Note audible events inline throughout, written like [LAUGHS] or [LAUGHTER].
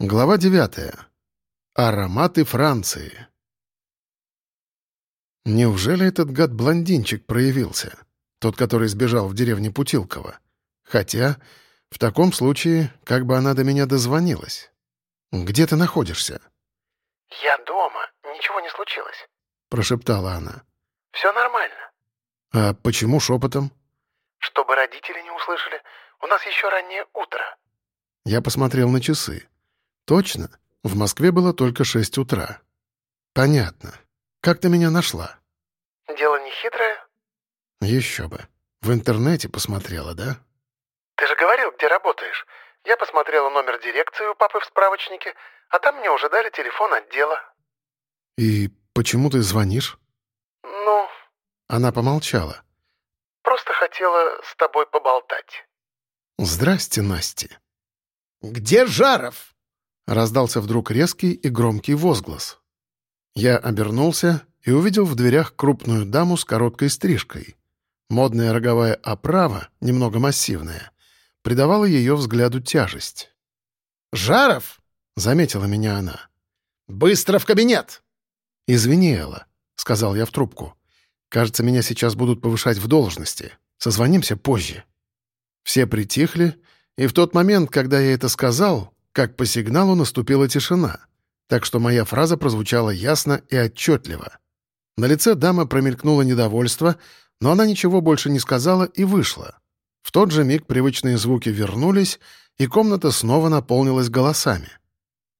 Глава 9. Ароматы Франции. Неужели этот гад-блондинчик проявился? Тот, который сбежал в деревне Путилково. Хотя, в таком случае, как бы она до меня дозвонилась. «Где ты находишься?» «Я дома. Ничего не случилось», — прошептала она. «Все нормально». «А почему шепотом?» «Чтобы родители не услышали. У нас еще раннее утро». Я посмотрел на часы. «Точно? В Москве было только шесть утра». «Понятно. Как ты меня нашла?» «Дело не хитрое?» «Еще бы. В интернете посмотрела, да?» «Ты же говорил, где работаешь. Я посмотрела номер дирекции у папы в справочнике, а там мне уже дали телефон отдела». «И почему ты звонишь?» «Ну...» Она помолчала. «Просто хотела с тобой поболтать». «Здрасте, Настя». «Где Жаров?» Раздался вдруг резкий и громкий возглас. Я обернулся и увидел в дверях крупную даму с короткой стрижкой. Модная роговая оправа, немного массивная, придавала ее взгляду тяжесть. «Жаров!» — заметила меня она. «Быстро в кабинет!» «Извини, Элла», — сказал я в трубку. «Кажется, меня сейчас будут повышать в должности. Созвонимся позже». Все притихли, и в тот момент, когда я это сказал, как по сигналу наступила тишина, так что моя фраза прозвучала ясно и отчетливо. На лице дамы промелькнуло недовольство, но она ничего больше не сказала и вышла. В тот же миг привычные звуки вернулись, и комната снова наполнилась голосами.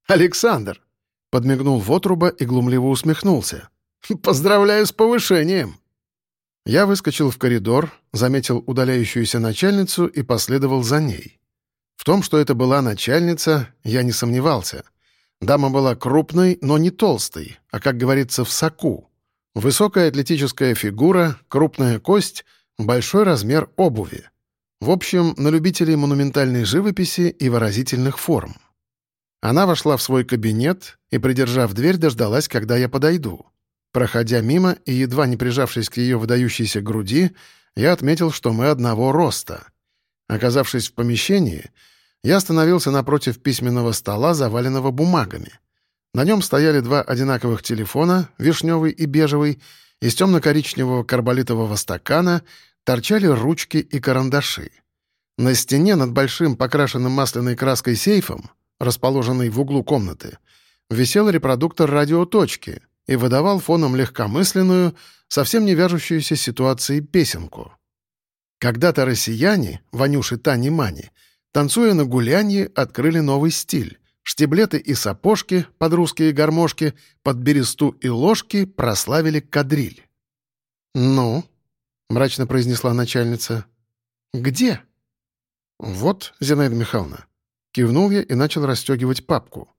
«Александр!» — подмигнул Вотруба и глумливо усмехнулся. «Поздравляю с повышением!» Я выскочил в коридор, заметил удаляющуюся начальницу и последовал за ней. Том, что это была начальница, я не сомневался. Дама была крупной, но не толстой, а, как говорится, в соку. Высокая атлетическая фигура, крупная кость, большой размер обуви. В общем, на любителей монументальной живописи и выразительных форм. Она вошла в свой кабинет и, придержав дверь, дождалась, когда я подойду. Проходя мимо и едва не прижавшись к ее выдающейся груди, я отметил, что мы одного роста — Оказавшись в помещении, я остановился напротив письменного стола, заваленного бумагами. На нем стояли два одинаковых телефона, вишневый и бежевый, из темно-коричневого карболитового стакана торчали ручки и карандаши. На стене над большим покрашенным масляной краской сейфом, расположенный в углу комнаты, висел репродуктор радиоточки и выдавал фоном легкомысленную, совсем не вяжущуюся ситуацией песенку — когда-то россияне, Ванюши Тани Мани, танцуя на гулянье, открыли новый стиль. Штиблеты и сапожки под русские гармошки, под бересту и ложки прославили кадриль. «Ну?» — мрачно произнесла начальница. «Где?» «Вот, Зинаида Михайловна». Кивнул я и начал расстегивать папку.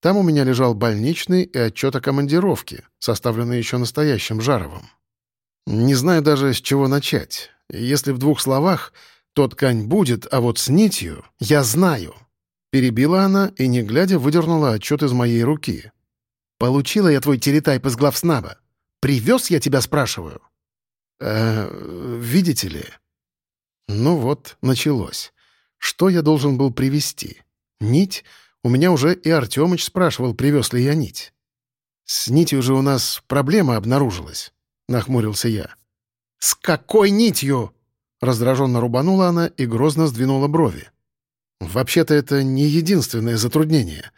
Там у меня лежал больничный и отчет о командировке, составленный еще настоящим Жаровым. Не знаю даже, с чего начать. Если в двух словах, то ткань будет, а вот с нитью я знаю». Перебила она и, не глядя, выдернула отчет из моей руки. «Получила я твой телетайп из главснаба. Привез я тебя, спрашиваю?» «Э, видите ли?» Ну вот, началось. Что я должен был привезти? Нить? У меня уже и Артемыч спрашивал, привез ли я нить. «С нитью же у нас проблема обнаружилась», — нахмурился я. «С какой нитью?» Раздраженно рубанула она и грозно сдвинула брови. «Вообще-то это не единственное затруднение.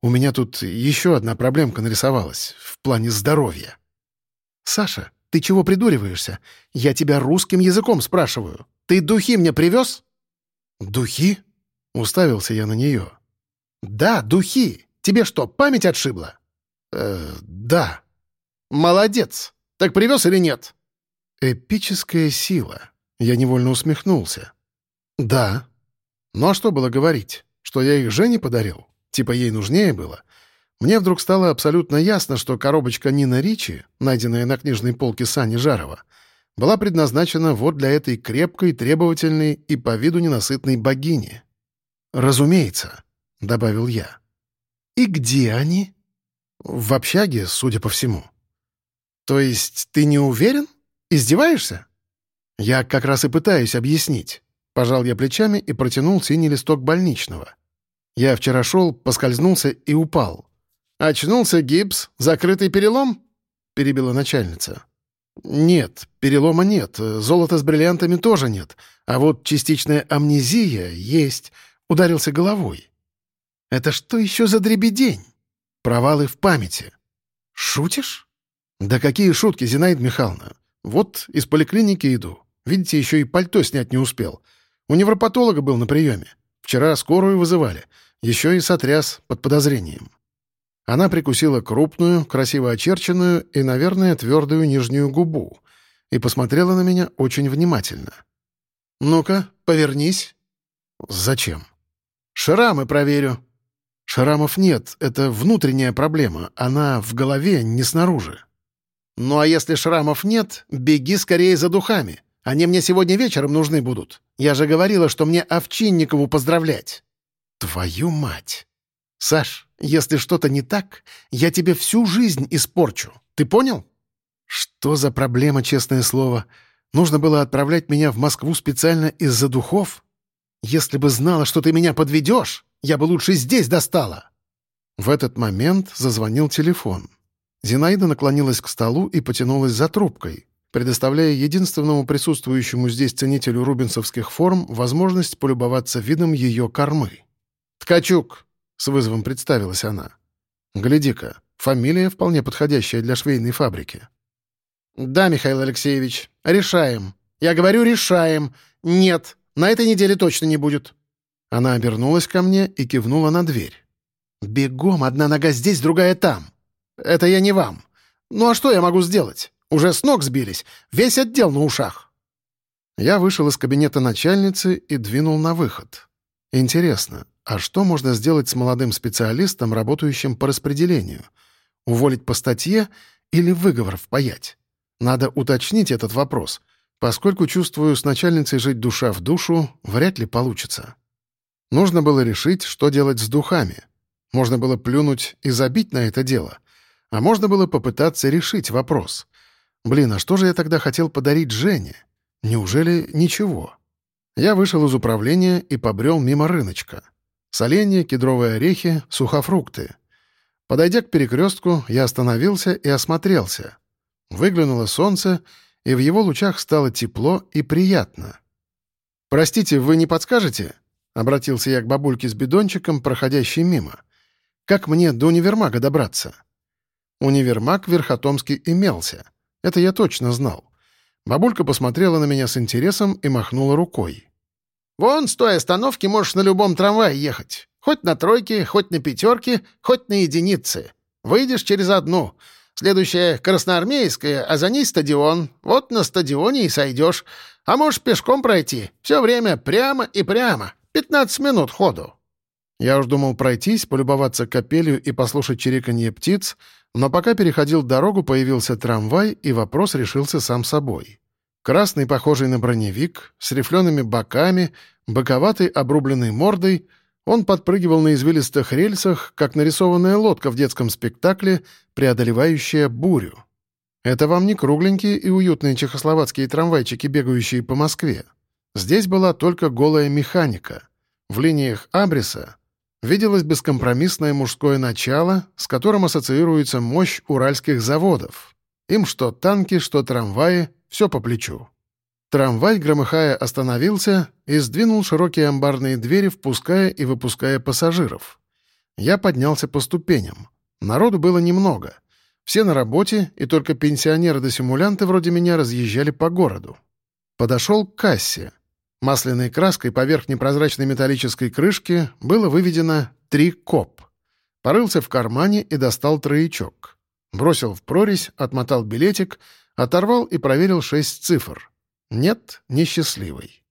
У меня тут еще одна проблемка нарисовалась в плане здоровья». «Саша, ты чего придуриваешься? Я тебя русским языком спрашиваю. Ты духи мне привез?» «Духи?» — уставился я на нее. «Да, духи. Тебе что, память отшибла?» «Э, да». «Молодец. Так привез или нет?» Эпическая сила. Я невольно усмехнулся. Да. Ну а что было говорить? Что я их Жене подарил? Типа ей нужнее было? Мне вдруг стало абсолютно ясно, что коробочка Нина Ричи, найденная на книжной полке Сани Жарова, была предназначена вот для этой крепкой, требовательной и по виду ненасытной богини. «Разумеется», — добавил я. «И где они?» «В общаге, судя по всему». «То есть ты не уверен?» Издеваешься?» «Я как раз и пытаюсь объяснить». Пожал я плечами и протянул синий листок больничного. Я вчера шел, поскользнулся и упал. «Очнулся гипс, закрытый перелом?» — перебила начальница. «Нет, перелома нет, золота с бриллиантами тоже нет, а вот частичная амнезия есть, ударился головой». «Это что еще за дребедень?» «Провалы в памяти». «Шутишь?» «Да какие шутки, Зинаида Михайловна? Вот из поликлиники иду. Видите, еще и пальто снять не успел. У невропатолога был на приеме. Вчера скорую вызывали. Еще и сотряс под подозрением». Она прикусила крупную, красиво очерченную и, наверное, твердую нижнюю губу и посмотрела на меня очень внимательно. «Ну-ка, повернись». «Зачем?» «Шрамы проверю». «Шрамов нет, это внутренняя проблема, она в голове, не снаружи». «Ну а если шрамов нет, беги скорее за духами. Они мне сегодня вечером нужны будут. Я же говорила, что мне Овчинникову поздравлять». «Твою мать!» «Саш, если что-то не так, я тебе всю жизнь испорчу. Ты понял?» «Что за проблема, честное слово? Нужно было отправлять меня в Москву специально из-за духов? Если бы знала, что ты меня подведешь, я бы лучше здесь достала!» В этот момент зазвонил телефон. Зинаида наклонилась к столу и потянулась за трубкой, предоставляя единственному присутствующему здесь ценителю рубинсовских форм возможность полюбоваться видом ее кормы. «Ткачук!» — с вызовом представилась она. «Гляди-ка, фамилия вполне подходящая для швейной фабрики». «Да, Михаил Алексеевич, решаем. Я говорю, решаем. Нет, на этой неделе точно не будет». Она обернулась ко мне и кивнула на дверь. «Бегом, одна нога здесь, другая там. Это я не вам. Ну а что я могу сделать? Уже с ног сбились, весь отдел на ушах». Я вышел из кабинета начальницы и двинул на выход. Интересно, а что можно сделать с молодым специалистом, работающим по распределению? Уволить по статье или выговор впаять? Надо уточнить этот вопрос, поскольку, чувствую, с начальницей жить душа в душу вряд ли получится. Нужно было решить, что делать с духами. Можно было плюнуть и забить на это дело. А можно было попытаться решить вопрос. Блин, а что же я тогда хотел подарить Жене? Неужели ничего? Я вышел из управления и побрел мимо рыночка. Соленья, кедровые орехи, сухофрукты. Подойдя к перекрестку, я остановился и осмотрелся. Выглянуло солнце, и в его лучах стало тепло и приятно. «Простите, вы не подскажете?» — обратился я к бабульке с бидончиком, проходящей мимо. «Как мне до универмага добраться?» Универмаг в Верхотомске имелся. Это я точно знал. Бабулька посмотрела на меня с интересом и махнула рукой. Вон с той остановки можешь на любом трамвае ехать. Хоть на тройке, хоть на пятерке, хоть на единице. Выйдешь через одну. Следующая — Красноармейская, а за ней стадион. Вот на стадионе и сойдешь. А можешь пешком пройти. Все время прямо и прямо. 15 минут ходу. Я уж думал пройтись, полюбоваться капелью и послушать чириканье птиц, но пока переходил дорогу, появился трамвай, и вопрос решился сам собой. Красный, похожий на броневик, с рифлеными боками, боковатой обрубленной мордой, он подпрыгивал на извилистых рельсах, как нарисованная лодка в детском спектакле, преодолевающая бурю. Это вам не кругленькие и уютные чехословацкие трамвайчики, бегающие по Москве. Здесь была только голая механика. В линиях абриса виделось бескомпромиссное мужское начало, с которым ассоциируется мощь уральских заводов. Им что танки, что трамваи, все по плечу. Трамвай, громыхая, остановился и сдвинул широкие амбарные двери, впуская и выпуская пассажиров. Я поднялся по ступеням. Народу было немного. Все на работе, и только пенсионеры да симулянты вроде меня разъезжали по городу. Подошел к кассе. Масляной краской поверх непрозрачной металлической крышки было выведено «три коп». Порылся в кармане и достал троечок. Бросил в прорезь, отмотал билетик — Оторвал и проверил шесть цифр. Нет, несчастливый.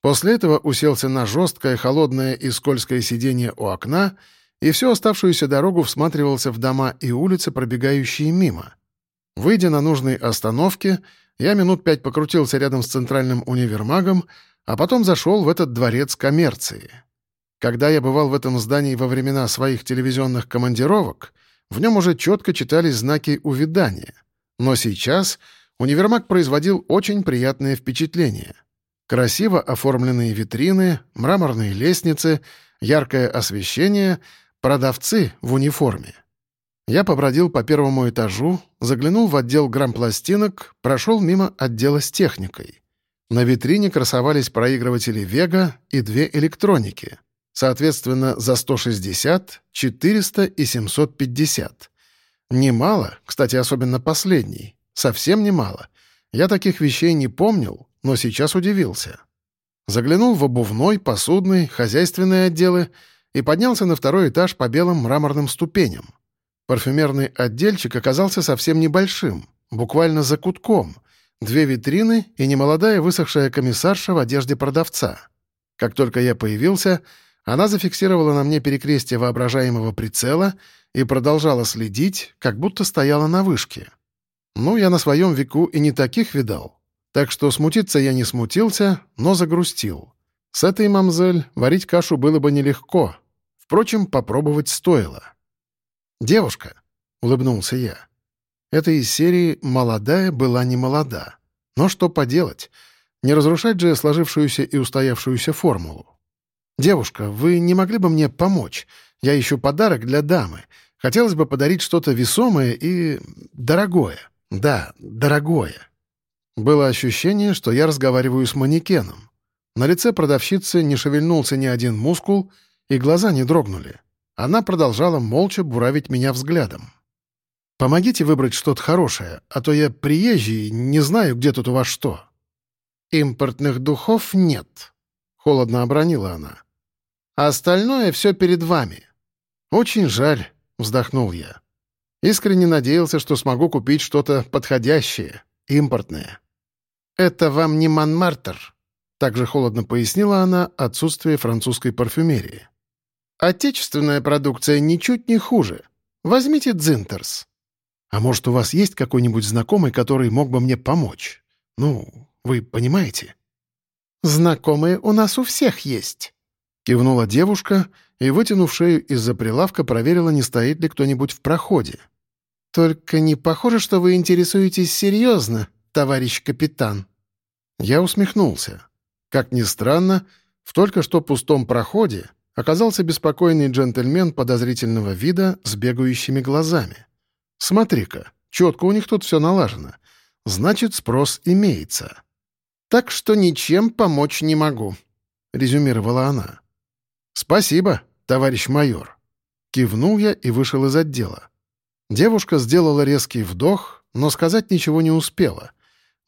После этого уселся на жесткое, холодное и скользкое сиденье у окна и всю оставшуюся дорогу всматривался в дома и улицы, пробегающие мимо. Выйдя на нужной остановке, я минут пять покрутился рядом с центральным универмагом, а потом зашел в этот дворец коммерции. Когда я бывал в этом здании во времена своих телевизионных командировок, в нем уже четко читались знаки увядания — но сейчас универмаг производил очень приятное впечатление. Красиво оформленные витрины, мраморные лестницы, яркое освещение, продавцы в униформе. Я побродил по первому этажу, заглянул в отдел грампластинок, прошел мимо отдела с техникой. На витрине красовались проигрыватели «Вега» и две электроники, соответственно, за 160, 400 и 750. Немало, кстати, особенно последний, совсем немало. Я таких вещей не помнил, но сейчас удивился. Заглянул в обувной, посудный, хозяйственные отделы и поднялся на второй этаж по белым мраморным ступеням. Парфюмерный отдельчик оказался совсем небольшим, буквально за кутком — Две витрины и немолодая высохшая комиссарша в одежде продавца. Как только я появился, она зафиксировала на мне перекрестие воображаемого прицела и продолжала следить, как будто стояла на вышке. Ну, я на своем веку и не таких видал. Так что смутиться я не смутился, но загрустил. С этой мамзель варить кашу было бы нелегко. Впрочем, попробовать стоило. «Девушка», — улыбнулся я, это из серии «Молодая была не молода». Но что поделать? Не разрушать же сложившуюся и устоявшуюся формулу. «Девушка, вы не могли бы мне помочь? Я ищу подарок для дамы. Хотелось бы подарить что-то весомое и... дорогое. Да, дорогое». Было ощущение, что я разговариваю с манекеном. На лице продавщицы не шевельнулся ни один мускул, и глаза не дрогнули. Она продолжала молча буравить меня взглядом. Помогите выбрать что-то хорошее, а то я приезжий, не знаю, где тут у вас что». «Импортных духов нет», — холодно обронила она. «А остальное все перед вами». «Очень жаль», — вздохнул я. Искренне надеялся, что смогу купить что-то подходящее, импортное. «Это вам не Манмартер», — также холодно пояснила она отсутствие французской парфюмерии. «Отечественная продукция ничуть не хуже. Возьмите Дзинтерс». А может, у вас есть какой-нибудь знакомый, который мог бы мне помочь? Ну, вы понимаете?» «Знакомые у нас у всех есть», — кивнула девушка и, вытянув шею из-за прилавка, проверила, не стоит ли кто-нибудь в проходе. «Только не похоже, что вы интересуетесь серьезно, товарищ капитан». Я усмехнулся. Как ни странно, в только что пустом проходе оказался беспокойный джентльмен подозрительного вида с бегающими глазами. Смотри-ка, четко у них тут все налажено. Значит, спрос имеется. Так что ничем помочь не могу», — резюмировала она. «Спасибо, товарищ майор». Кивнул я и вышел из отдела. Девушка сделала резкий вдох, но сказать ничего не успела.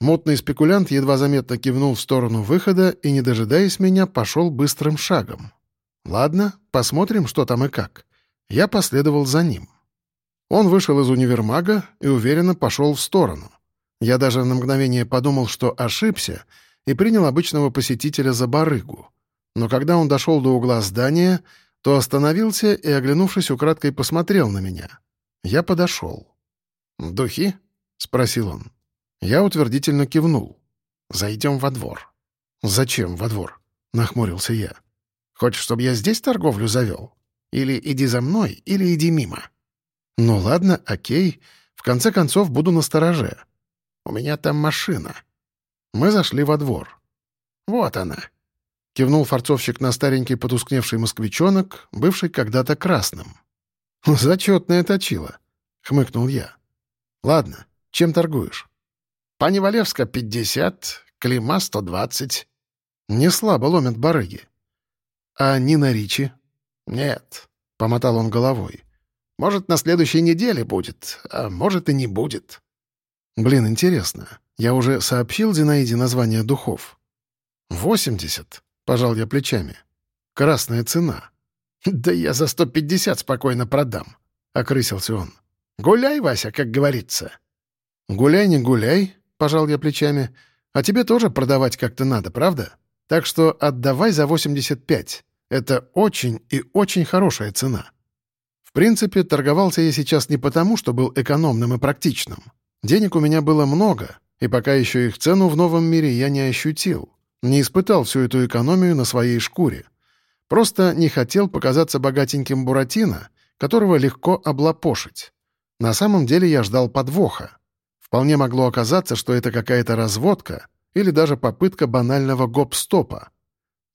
Мутный спекулянт едва заметно кивнул в сторону выхода и, не дожидаясь меня, пошел быстрым шагом. «Ладно, посмотрим, что там и как». Я последовал за ним. Он вышел из универмага и уверенно пошел в сторону. Я даже на мгновение подумал, что ошибся, и принял обычного посетителя за барыгу. Но когда он дошел до угла здания, то остановился и, оглянувшись, украдкой посмотрел на меня. Я подошел. «Духи?» — спросил он. Я утвердительно кивнул. «Зайдем во двор». «Зачем во двор?» — нахмурился я. «Хочешь, чтобы я здесь торговлю завел? Или иди за мной, или иди мимо». «Ну ладно, окей. В конце концов, буду на стороже. У меня там машина». Мы зашли во двор. «Вот она», — кивнул форцовщик на старенький потускневший москвичонок, бывший когда-то красным. [LAUGHS] «Зачетное точило», — хмыкнул я. «Ладно, чем торгуешь?» «Пани Валевска — пятьдесят, Клима — сто двадцать». «Не слабо ломят барыги». «А Нина Ричи?» «Нет», — помотал он головой. Может, на следующей неделе будет, а может и не будет. Блин, интересно. Я уже сообщил Зинаиде название духов. «Восемьдесят», — пожал я плечами. «Красная цена». «Да я за сто пятьдесят спокойно продам», — окрысился он. «Гуляй, Вася, как говорится». «Гуляй, не гуляй», — пожал я плечами. «А тебе тоже продавать как-то надо, правда? Так что отдавай за восемьдесят пять. Это очень и очень хорошая цена». В принципе, торговался я сейчас не потому, что был экономным и практичным. Денег у меня было много, и пока еще их цену в новом мире я не ощутил, не испытал всю эту экономию на своей шкуре. Просто не хотел показаться богатеньким Буратино, которого легко облапошить. На самом деле я ждал подвоха. Вполне могло оказаться, что это какая-то разводка или даже попытка банального гоп-стопа.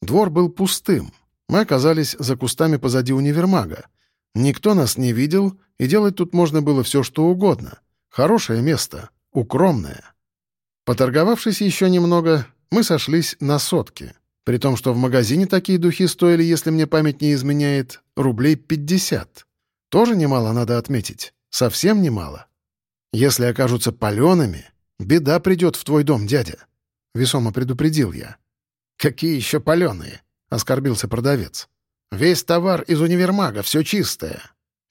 Двор был пустым. Мы оказались за кустами позади универмага. Никто нас не видел, и делать тут можно было все, что угодно. Хорошее место, укромное. Поторговавшись еще немного, мы сошлись на сотки. При том, что в магазине такие духи стоили, если мне память не изменяет, рублей 50. Тоже немало, надо отметить. Совсем немало. Если окажутся палеными, беда придет в твой дом, дядя. Весомо предупредил я. «Какие еще паленые?» — оскорбился продавец. «Весь товар из универмага, все чистое.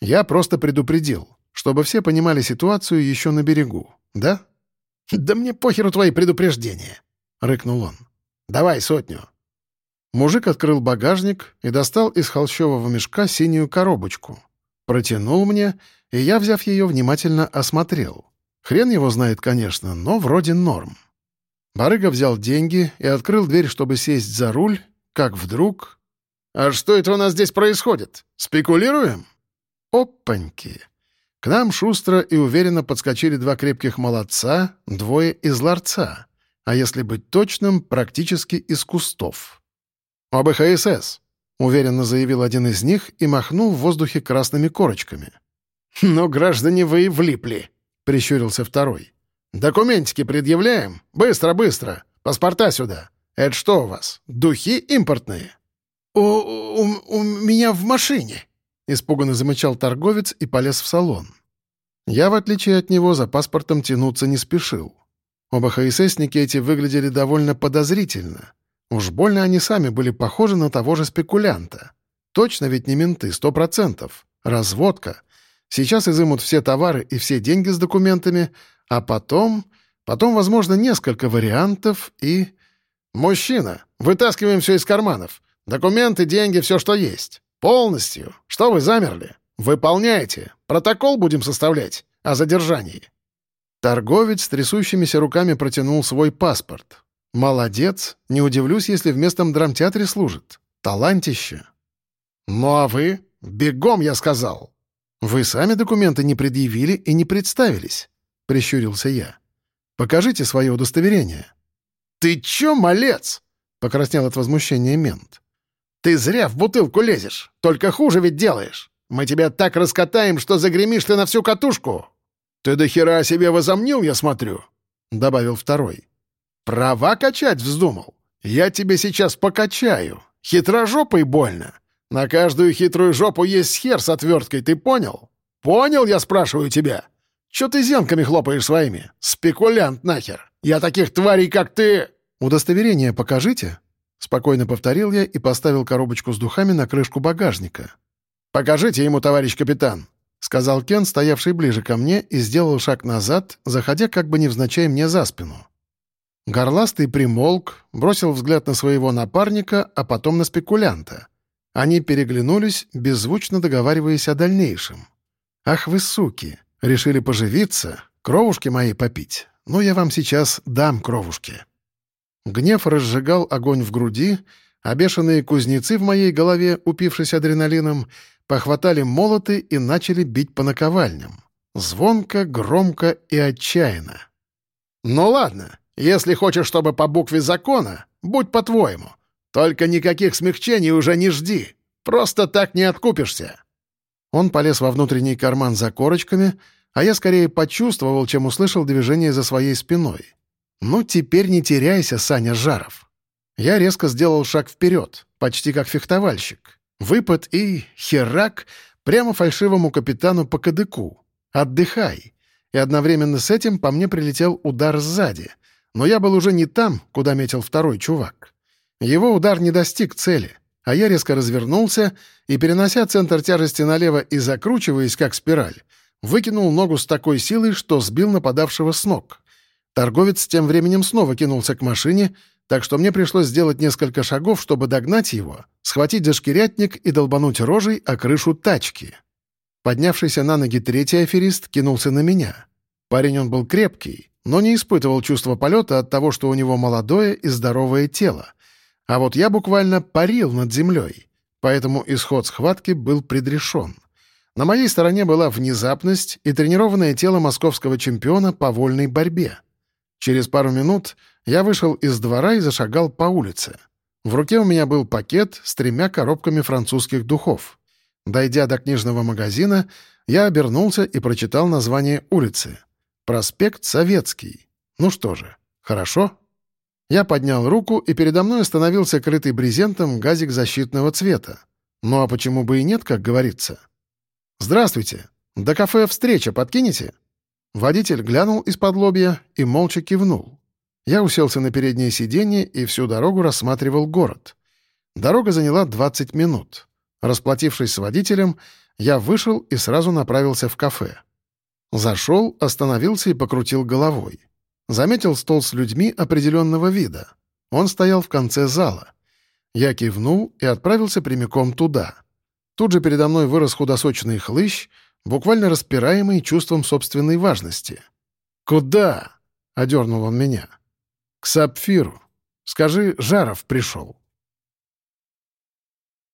Я просто предупредил, чтобы все понимали ситуацию еще на берегу, да?» «Да мне похеру твои предупреждения», — рыкнул он. «Давай сотню». Мужик открыл багажник и достал из холщового мешка синюю коробочку. Протянул мне, и я, взяв ее, внимательно осмотрел. Хрен его знает, конечно, но вроде норм. Барыга взял деньги и открыл дверь, чтобы сесть за руль, как вдруг... «А что это у нас здесь происходит? Спекулируем?» «Опаньки!» К нам шустро и уверенно подскочили два крепких молодца, двое из ларца, а если быть точным, практически из кустов. «ОБХСС», — уверенно заявил один из них и махнул в воздухе красными корочками. «Но, граждане, вы и влипли», — прищурился второй. «Документики предъявляем? Быстро, быстро! Паспорта сюда! Это что у вас, духи импортные?» «У, у, у меня в машине!» — испуганно замычал торговец и полез в салон. Я, в отличие от него, за паспортом тянуться не спешил. Оба ХССники эти выглядели довольно подозрительно. Уж больно они сами были похожи на того же спекулянта. Точно ведь не менты, сто процентов. Разводка. Сейчас изымут все товары и все деньги с документами, а потом... Потом, возможно, несколько вариантов и... «Мужчина, вытаскиваем все из карманов. Документы, деньги, все, что есть. Полностью. Что вы замерли? Выполняйте. Протокол будем составлять о задержании». Торговец с трясущимися руками протянул свой паспорт. «Молодец. Не удивлюсь, если в местном драмтеатре служит. Талантище». «Ну а вы? Бегом, я сказал!» «Вы сами документы не предъявили и не представились. — прищурился я. «Покажите свое удостоверение». «Ты чё, малец?» — покраснел от возмущения мент. «Ты зря в бутылку лезешь. Только хуже ведь делаешь. Мы тебя так раскатаем, что загремишь ты на всю катушку». «Ты до хера себе возомнил, я смотрю», — добавил второй. «Права качать вздумал? Я тебе сейчас покачаю. Хитрожопой больно. На каждую хитрую жопу есть хер с отверткой, ты понял? Понял, я спрашиваю тебя?» Чё ты зенками хлопаешь своими? Спекулянт нахер! Я таких тварей, как ты...» «Удостоверение покажите», — спокойно повторил я и поставил коробочку с духами на крышку багажника. «Покажите ему, товарищ капитан», — сказал Кен, стоявший ближе ко мне, и сделал шаг назад, заходя как бы невзначай мне за спину. Горластый примолк, бросил взгляд на своего напарника, а потом на спекулянта. Они переглянулись, беззвучно договариваясь о дальнейшем. «Ах вы суки! Решили поживиться, кровушки мои попить? Ну, я вам сейчас дам кровушки». Гнев разжигал огонь в груди, а бешеные кузнецы в моей голове, упившись адреналином, похватали молоты и начали бить по наковальням. Звонко, громко и отчаянно. «Ну ладно, если хочешь, чтобы по букве закона, будь по-твоему. Только никаких смягчений уже не жди. Просто так не откупишься». Он полез во внутренний карман за корочками, а я скорее почувствовал, чем услышал движение за своей спиной. «Ну, теперь не теряйся, Саня Жаров». Я резко сделал шаг вперед, почти как фехтовальщик. Выпад и херак прямо фальшивому капитану по кадыку. «Отдыхай». И одновременно с этим по мне прилетел удар сзади. Но я был уже не там, куда метил второй чувак. Его удар не достиг цели — а я резко развернулся и, перенося центр тяжести налево и закручиваясь, как спираль, выкинул ногу с такой силой, что сбил нападавшего с ног. Торговец тем временем снова кинулся к машине, так что мне пришлось сделать несколько шагов, чтобы догнать его, схватить за и долбануть рожей о крышу тачки. Поднявшийся на ноги третий аферист кинулся на меня. Парень он был крепкий, но не испытывал чувства полета от того, что у него молодое и здоровое тело. А вот я буквально парил над землей, поэтому исход схватки был предрешен. На моей стороне была внезапность и тренированное тело московского чемпиона по вольной борьбе. Через пару минут я вышел из двора и зашагал по улице. В руке у меня был пакет с тремя коробками французских духов. Дойдя до книжного магазина, я обернулся и прочитал название улицы. «Проспект Советский». Ну что же, хорошо. Я поднял руку, и передо мной остановился крытый брезентом газик защитного цвета. Ну а почему бы и нет, как говорится? «Здравствуйте. До кафе встреча подкинете?» Водитель глянул из-под лобья и молча кивнул. Я уселся на переднее сиденье и всю дорогу рассматривал город. Дорога заняла 20 минут. Расплатившись с водителем, я вышел и сразу направился в кафе. Зашел, остановился и покрутил головой. Заметил стол с людьми определенного вида. Он стоял в конце зала. Я кивнул и отправился прямиком туда. Тут же передо мной вырос худосочный хлыщ, буквально распираемый чувством собственной важности. «Куда?» — одернул он меня. «К Сапфиру. Скажи, Жаров пришел».